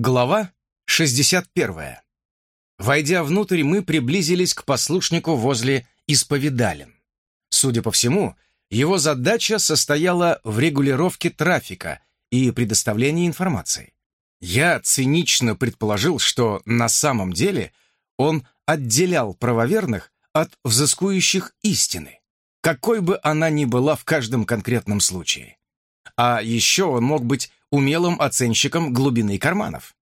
Глава 61. Войдя внутрь, мы приблизились к послушнику возле исповедален. Судя по всему, его задача состояла в регулировке трафика и предоставлении информации. Я цинично предположил, что на самом деле он отделял правоверных от взыскующих истины, какой бы она ни была в каждом конкретном случае. А еще он мог быть умелым оценщиком глубины карманов.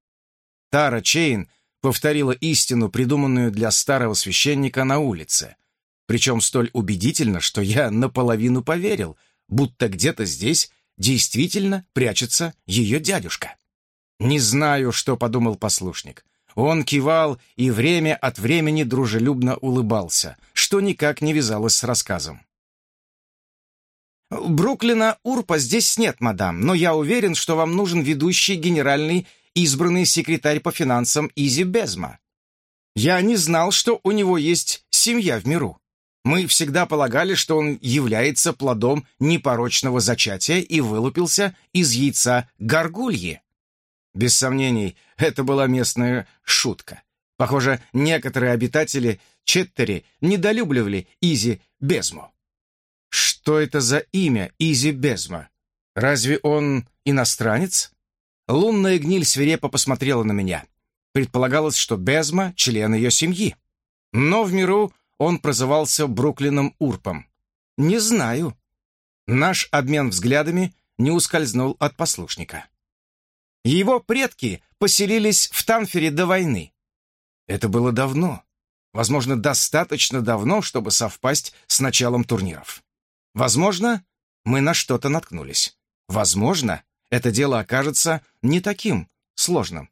Тара Чейн повторила истину, придуманную для старого священника на улице, причем столь убедительно, что я наполовину поверил, будто где-то здесь действительно прячется ее дядюшка. Не знаю, что подумал послушник. Он кивал и время от времени дружелюбно улыбался, что никак не вязалось с рассказом. «Бруклина Урпа здесь нет, мадам, но я уверен, что вам нужен ведущий генеральный избранный секретарь по финансам Изи Безма. Я не знал, что у него есть семья в миру. Мы всегда полагали, что он является плодом непорочного зачатия и вылупился из яйца горгульи. Без сомнений, это была местная шутка. Похоже, некоторые обитатели Четтери недолюбливали Изи Безму. Что это за имя Изи Безма? Разве он иностранец? Лунная гниль свирепо посмотрела на меня. Предполагалось, что Безма — член ее семьи. Но в миру он прозывался Бруклином Урпом. Не знаю. Наш обмен взглядами не ускользнул от послушника. Его предки поселились в Танфере до войны. Это было давно. Возможно, достаточно давно, чтобы совпасть с началом турниров. Возможно, мы на что-то наткнулись. Возможно, это дело окажется не таким сложным.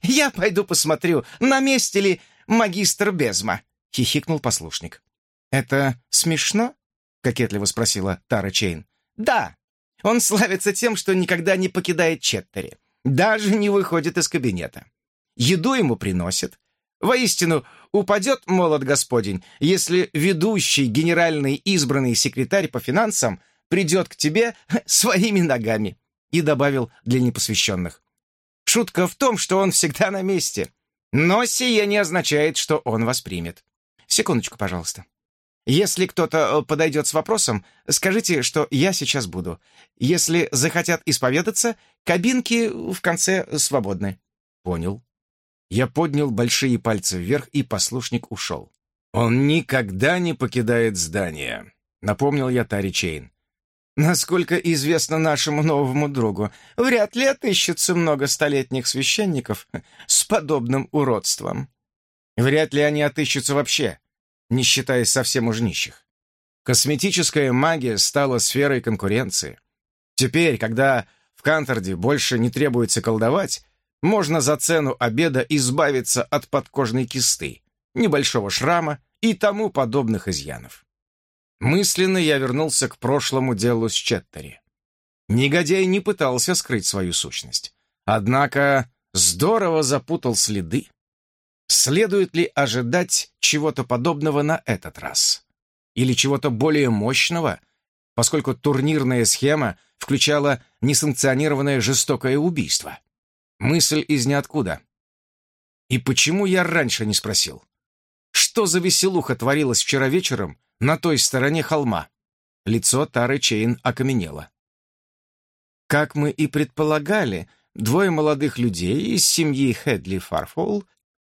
«Я пойду посмотрю, на месте ли магистр Безма», — хихикнул послушник. «Это смешно?» — кокетливо спросила Тара Чейн. «Да. Он славится тем, что никогда не покидает Четтери. Даже не выходит из кабинета. Еду ему приносят, Воистину, упадет молот Господень, если ведущий генеральный избранный секретарь по финансам придет к тебе своими ногами», и добавил для непосвященных. «Шутка в том, что он всегда на месте, но сие не означает, что он вас примет. Секундочку, пожалуйста. Если кто-то э, подойдет с вопросом, скажите, что я сейчас буду. Если захотят исповедаться, кабинки в конце свободны». «Понял», я поднял большие пальцы вверх, и послушник ушел. «Он никогда не покидает здание», — напомнил я Тари Чейн. «Насколько известно нашему новому другу, вряд ли отыщется много столетних священников с подобным уродством. Вряд ли они отыщутся вообще, не считая совсем уж нищих. Косметическая магия стала сферой конкуренции. Теперь, когда в Канторде больше не требуется колдовать, можно за цену обеда избавиться от подкожной кисты, небольшого шрама и тому подобных изъянов. Мысленно я вернулся к прошлому делу с Четтери. Негодяй не пытался скрыть свою сущность. Однако здорово запутал следы. Следует ли ожидать чего-то подобного на этот раз? Или чего-то более мощного, поскольку турнирная схема включала несанкционированное жестокое убийство? Мысль из ниоткуда. И почему я раньше не спросил? Что за веселуха творилась вчера вечером на той стороне холма? Лицо Тары Чейн окаменело. Как мы и предполагали, двое молодых людей из семьи Хедли Фарфол,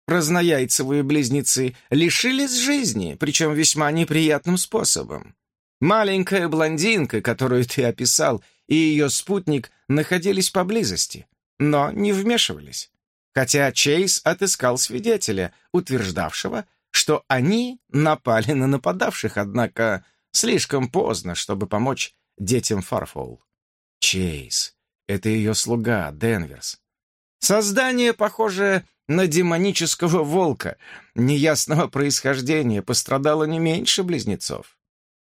разнояйцевые близнецы, лишились жизни, причем весьма неприятным способом. Маленькая блондинка, которую ты описал, и ее спутник находились поблизости но не вмешивались. Хотя Чейз отыскал свидетеля, утверждавшего, что они напали на нападавших, однако слишком поздно, чтобы помочь детям Фарфоул. Чейз — это ее слуга, Денверс. Создание, похожее на демонического волка, неясного происхождения, пострадало не меньше близнецов.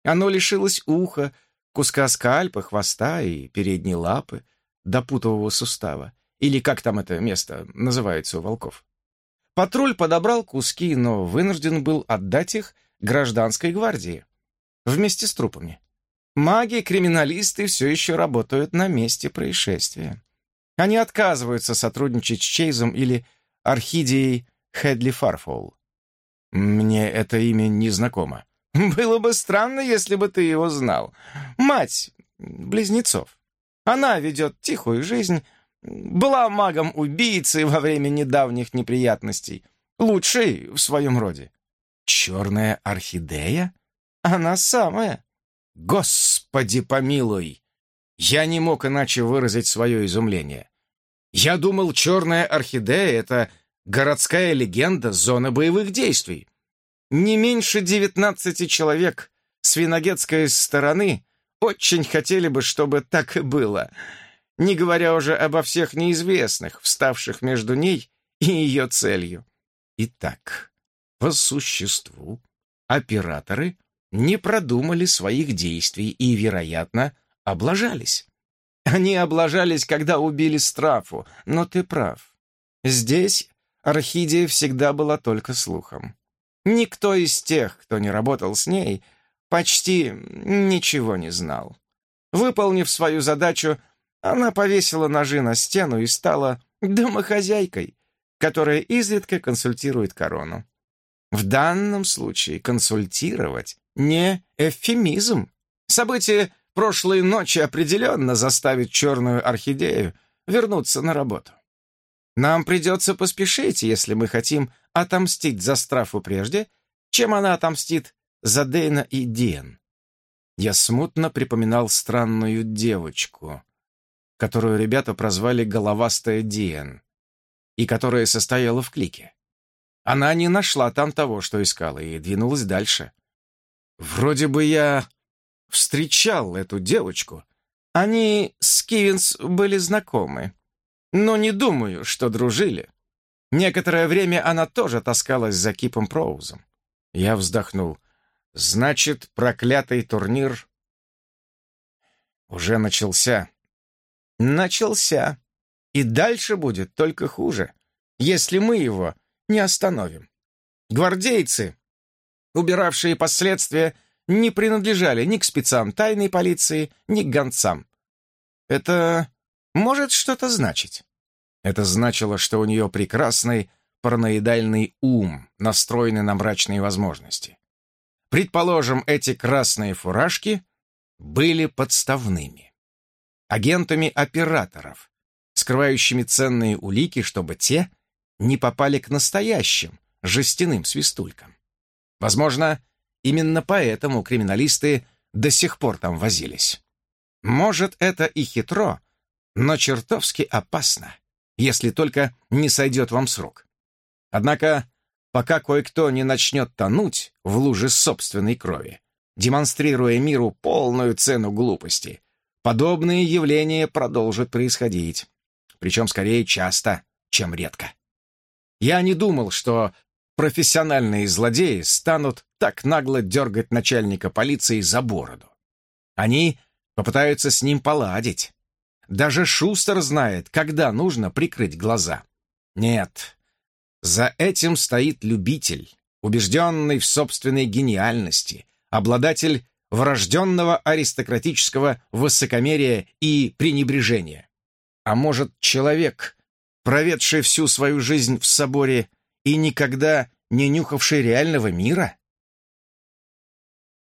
Оно лишилось уха, куска скальпа, хвоста и передней лапы, допутового сустава или как там это место называется у волков. Патруль подобрал куски, но вынужден был отдать их гражданской гвардии вместе с трупами. Маги-криминалисты все еще работают на месте происшествия. Они отказываются сотрудничать с Чейзом или Орхидией Хедли Фарфол. Мне это имя не знакомо. Было бы странно, если бы ты его знал. Мать близнецов. Она ведет тихую жизнь, была магом-убийцей во время недавних неприятностей. Лучшей в своем роде. Черная орхидея? Она самая. Господи помилуй! Я не мог иначе выразить свое изумление. Я думал, черная орхидея — это городская легенда зоны боевых действий. Не меньше девятнадцати человек с виногетской стороны очень хотели бы, чтобы так и было, не говоря уже обо всех неизвестных, вставших между ней и ее целью. Итак, по существу, операторы не продумали своих действий и, вероятно, облажались. Они облажались, когда убили Страфу, но ты прав. Здесь Орхидия всегда была только слухом. Никто из тех, кто не работал с ней, почти ничего не знал. Выполнив свою задачу, она повесила ножи на стену и стала домохозяйкой, которая изредка консультирует корону. В данном случае консультировать не эвфемизм. Событие прошлой ночи определенно заставит черную орхидею вернуться на работу. Нам придется поспешить, если мы хотим отомстить за Страфу прежде, чем она отомстит за Дейна и Диен. Я смутно припоминал странную девочку, которую ребята прозвали «Головастая Диен», и которая состояла в клике. Она не нашла там того, что искала, и двинулась дальше. Вроде бы я встречал эту девочку. Они с Кивинс были знакомы, но не думаю, что дружили. Некоторое время она тоже таскалась за Кипом Проузом. Я вздохнул. Значит, проклятый турнир уже начался. Начался. И дальше будет только хуже, если мы его не остановим. Гвардейцы, убиравшие последствия, не принадлежали ни к спецам тайной полиции, ни к гонцам. Это может что-то значить. Это значило, что у нее прекрасный параноидальный ум, настроенный на мрачные возможности. Предположим, эти красные фуражки были подставными. Агентами операторов, скрывающими ценные улики, чтобы те не попали к настоящим жестяным свистулькам. Возможно, именно поэтому криминалисты до сих пор там возились. Может, это и хитро, но чертовски опасно, если только не сойдет вам с рук. Однако пока кое-кто не начнет тонуть в луже собственной крови, демонстрируя миру полную цену глупости, подобные явления продолжат происходить, причем скорее часто, чем редко. Я не думал, что профессиональные злодеи станут так нагло дергать начальника полиции за бороду. Они попытаются с ним поладить. Даже Шустер знает, когда нужно прикрыть глаза. Нет, за этим стоит любитель, убежденный в собственной гениальности, обладатель врожденного аристократического высокомерия и пренебрежения. А может, человек, проведший всю свою жизнь в соборе и никогда не нюхавший реального мира?